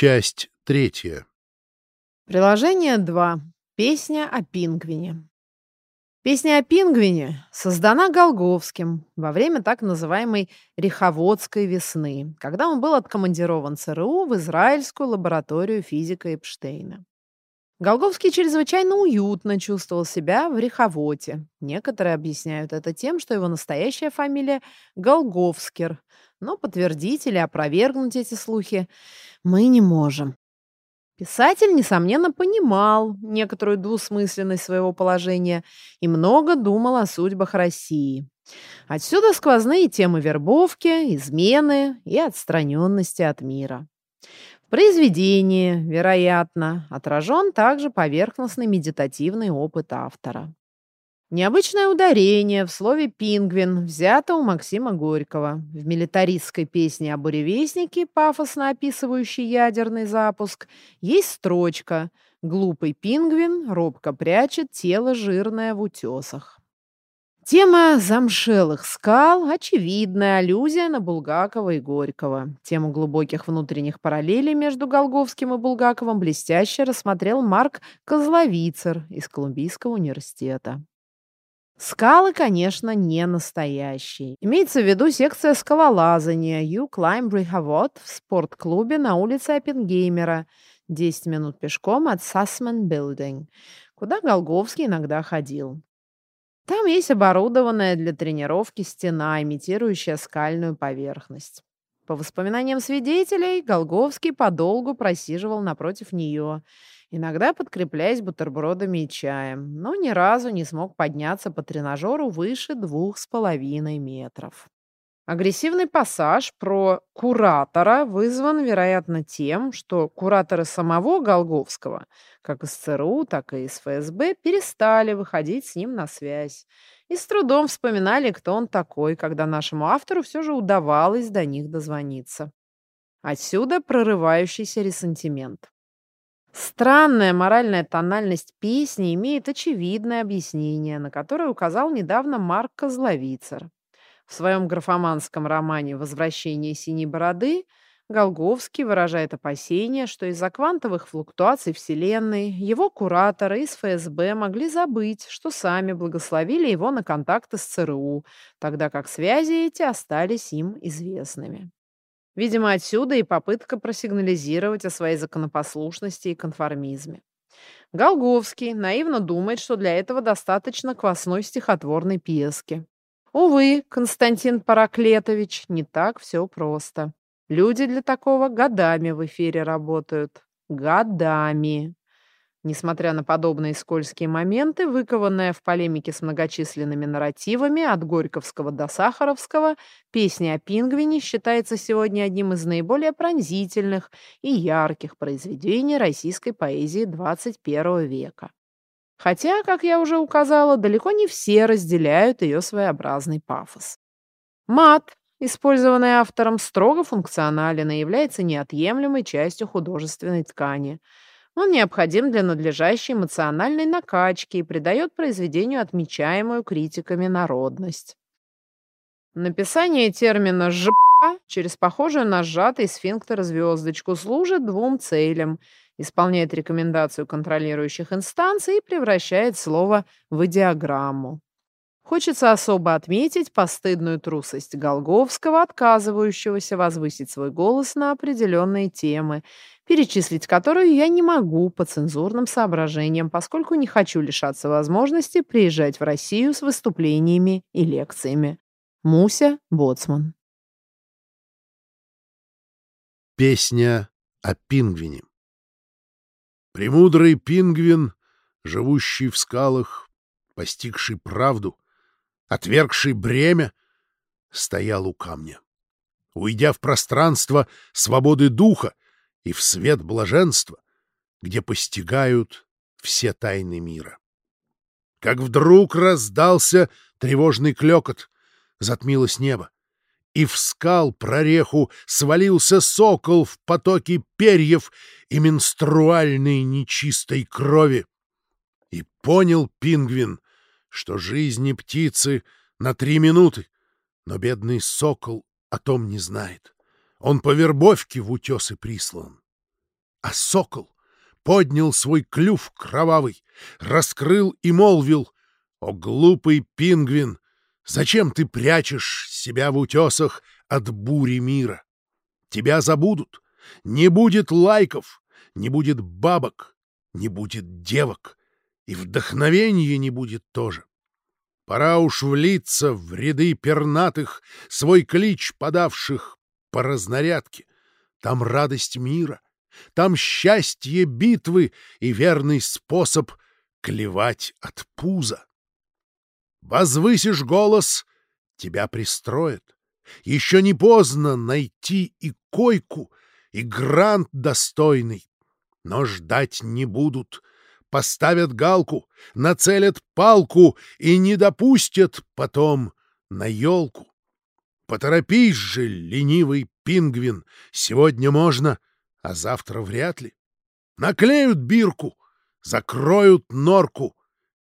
Часть третья. Приложение 2. Песня о пингвине. Песня о пингвине создана Голговским во время так называемой Риховодской весны, когда он был откомандирован ЦРУ в израильскую лабораторию физика Эпштейна. Голговский чрезвычайно уютно чувствовал себя в Риховоте. Некоторые объясняют это тем, что его настоящая фамилия Голговскер, но подтвердить или опровергнуть эти слухи мы не можем. Писатель, несомненно, понимал некоторую двусмысленность своего положения и много думал о судьбах России. Отсюда сквозные темы вербовки, измены и отстраненности от мира. В произведении, вероятно, отражен также поверхностный медитативный опыт автора. Необычное ударение в слове «пингвин» взято у Максима Горького. В милитаристской песне о буревестнике, пафосно описывающей ядерный запуск, есть строчка «Глупый пингвин робко прячет тело жирное в утесах». Тема замшелых скал – очевидная аллюзия на Булгакова и Горького. Тему глубоких внутренних параллелей между Голговским и Булгаковым блестяще рассмотрел Марк Козловицер из Колумбийского университета. Скалы, конечно, не настоящие. Имеется в виду секция скалолазания You Climb Rehovot в спортклубе на улице Оппенгеймера, 10 минут пешком от Sussman Building, куда Голговский иногда ходил. Там есть оборудованная для тренировки стена, имитирующая скальную поверхность. По воспоминаниям свидетелей, Голговский подолгу просиживал напротив нее, иногда подкрепляясь бутербродами и чаем, но ни разу не смог подняться по тренажеру выше двух с половиной метров. Агрессивный пассаж про куратора вызван, вероятно, тем, что кураторы самого Голговского, как из ЦРУ, так и из ФСБ, перестали выходить с ним на связь и с трудом вспоминали, кто он такой, когда нашему автору все же удавалось до них дозвониться. Отсюда прорывающийся ресентимент. Странная моральная тональность песни имеет очевидное объяснение, на которое указал недавно Марк Козловицер. В своем графоманском романе «Возвращение синей бороды» Голговский выражает опасение, что из-за квантовых флуктуаций Вселенной его кураторы из ФСБ могли забыть, что сами благословили его на контакты с ЦРУ, тогда как связи эти остались им известными. Видимо, отсюда и попытка просигнализировать о своей законопослушности и конформизме. Голговский наивно думает, что для этого достаточно квасной стихотворной пьески. Увы, Константин Параклетович, не так все просто. Люди для такого годами в эфире работают. Годами. Несмотря на подобные скользкие моменты, выкованная в полемике с многочисленными нарративами от Горьковского до Сахаровского, песня о пингвине считается сегодня одним из наиболее пронзительных и ярких произведений российской поэзии XXI века. Хотя, как я уже указала, далеко не все разделяют ее своеобразный пафос. Мат, использованный автором, строго функционален и является неотъемлемой частью художественной ткани. Он необходим для надлежащей эмоциональной накачки и придает произведению отмечаемую критиками народность. Написание термина «жп» через похожую на сжатый сфинктер звездочку служит двум целям – исполняет рекомендацию контролирующих инстанций и превращает слово в идиограмму. Хочется особо отметить постыдную трусость Голговского, отказывающегося возвысить свой голос на определенные темы, перечислить которую я не могу по цензурным соображениям, поскольку не хочу лишаться возможности приезжать в Россию с выступлениями и лекциями. Муся Боцман. Песня о пингвине. Премудрый пингвин, живущий в скалах, постигший правду, отвергший бремя, стоял у камня. Уйдя в пространство свободы духа и в свет блаженства, где постигают все тайны мира. Как вдруг раздался тревожный клекот, затмилось небо и в скал прореху свалился сокол в потоке перьев и менструальной нечистой крови. И понял пингвин, что жизни птицы на три минуты, но бедный сокол о том не знает. Он по вербовке в утесы прислан. А сокол поднял свой клюв кровавый, раскрыл и молвил, «О, глупый пингвин, зачем ты прячешь себя в утесах от бури мира? Тебя забудут, не будет лайков, не будет бабок, не будет девок, и вдохновения не будет тоже. Пора уж влиться в ряды пернатых, свой клич подавших по разнарядке. Там радость мира, там счастье битвы и верный способ клевать от пуза. Возвысишь голос — тебя пристроят. Еще не поздно найти и койку, и грант достойный. Но ждать не будут, поставят галку, нацелят палку и не допустят потом на елку. Поторопись же, ленивый пингвин, сегодня можно, а завтра вряд ли. Наклеют бирку, закроют норку,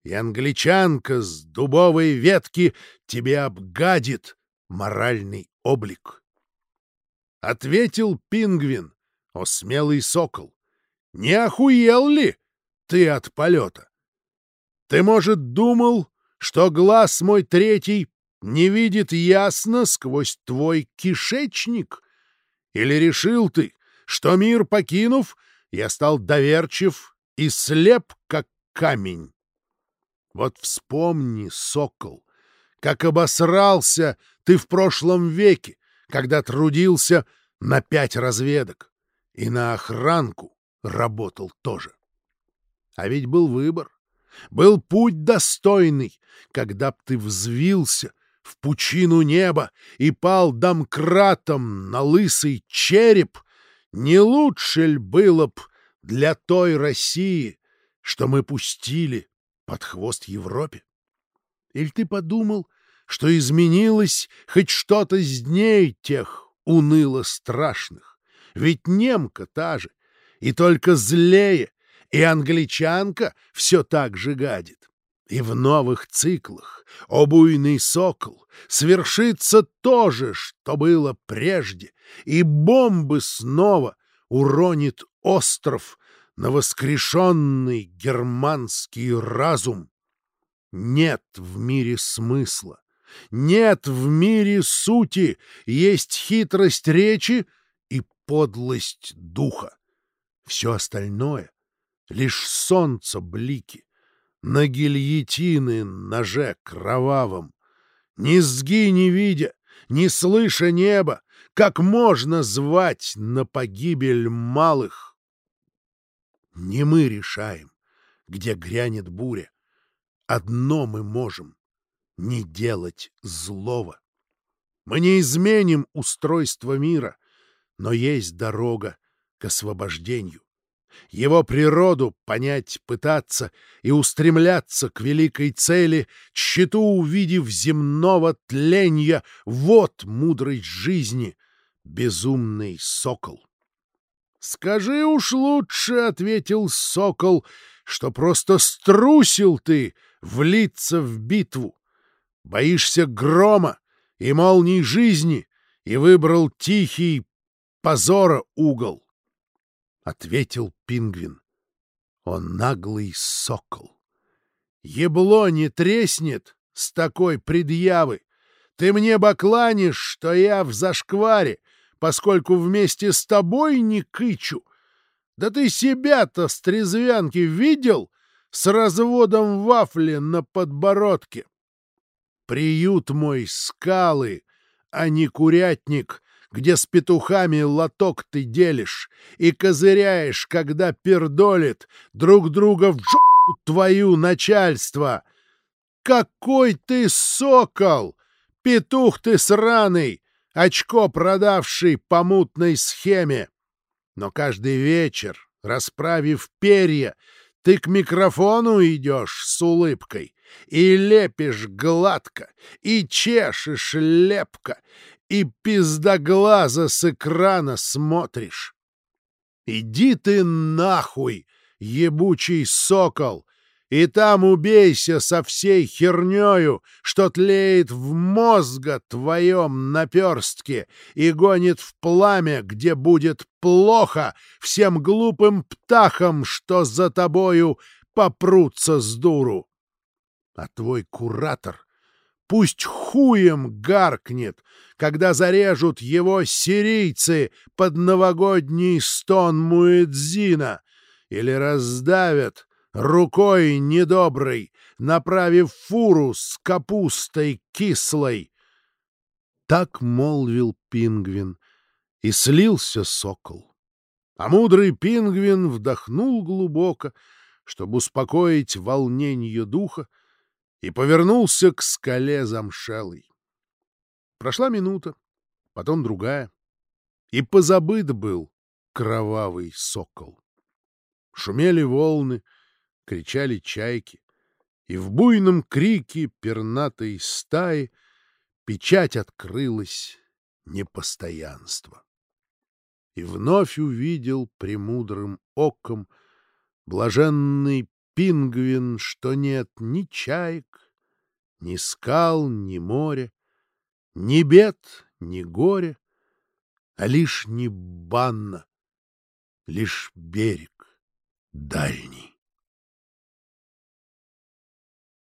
и англичанка с дубовой ветки тебе обгадит моральный облик. Ответил пингвин, о смелый сокол, не охуел ли ты от полета? Ты, может, думал, что глаз мой третий не видит ясно сквозь твой кишечник? Или решил ты, что мир покинув, я стал доверчив и слеп, как камень? Вот вспомни, сокол, как обосрался ты в прошлом веке, когда трудился на пять разведок и на охранку работал тоже. А ведь был выбор, был путь достойный, когда б ты взвился в пучину неба и пал домкратом на лысый череп, не лучше ль было б для той России, что мы пустили под хвост Европе? Или ты подумал, что изменилось хоть что-то с дней тех уныло страшных? Ведь немка та же, и только злее, и англичанка все так же гадит. И в новых циклах, о буйный сокол, свершится то же, что было прежде, и бомбы снова уронит остров на воскрешенный германский разум. Нет в мире смысла, нет в мире сути, есть хитрость речи и подлость духа. Все остальное — лишь солнце блики, на гильотины ноже кровавом. Низги не видя, не слыша неба, как можно звать на погибель малых? Не мы решаем, где грянет буря. Одно мы можем — не делать злого. Мы не изменим устройство мира, но есть дорога к освобождению. Его природу понять пытаться и устремляться к великой цели, тщету увидев земного тленья, вот мудрость жизни, безумный сокол. «Скажи уж лучше», — ответил сокол, — «что просто струсил ты влиться в битву. Боишься грома и молний жизни и выбрал тихий позора угол. — ответил пингвин. Он наглый сокол. Ебло не треснет с такой предъявы. Ты мне бакланишь, что я в зашкваре, поскольку вместе с тобой не кычу. Да ты себя-то с трезвянки видел с разводом вафли на подбородке? Приют мой скалы, а не курятник, где с петухами лоток ты делишь и козыряешь, когда пердолит друг друга в жопу твою начальство. Какой ты сокол! Петух ты сраный, очко продавший по мутной схеме. Но каждый вечер, расправив перья, ты к микрофону идешь с улыбкой и лепишь гладко, и чешешь лепко, и пиздоглаза с экрана смотришь. Иди ты нахуй, ебучий сокол, и там убейся со всей хернёю, что тлеет в мозга твоем наперстке и гонит в пламя, где будет плохо всем глупым птахам, что за тобою попрутся с дуру. А твой куратор пусть хуем гаркнет, когда зарежут его сирийцы под новогодний стон Муэдзина или раздавят рукой недоброй, направив фуру с капустой кислой. Так молвил пингвин, и слился сокол. А мудрый пингвин вдохнул глубоко, чтобы успокоить волнение духа, и повернулся к скале замшелой. Прошла минута, потом другая, и позабыт был кровавый сокол. Шумели волны, кричали чайки, и в буйном крике пернатой стаи печать открылась непостоянства. И вновь увидел премудрым оком блаженный пингвин, что нет ни чаек, ни скал, ни моря, ни бед, ни горя, а лишь не банна, лишь берег дальний.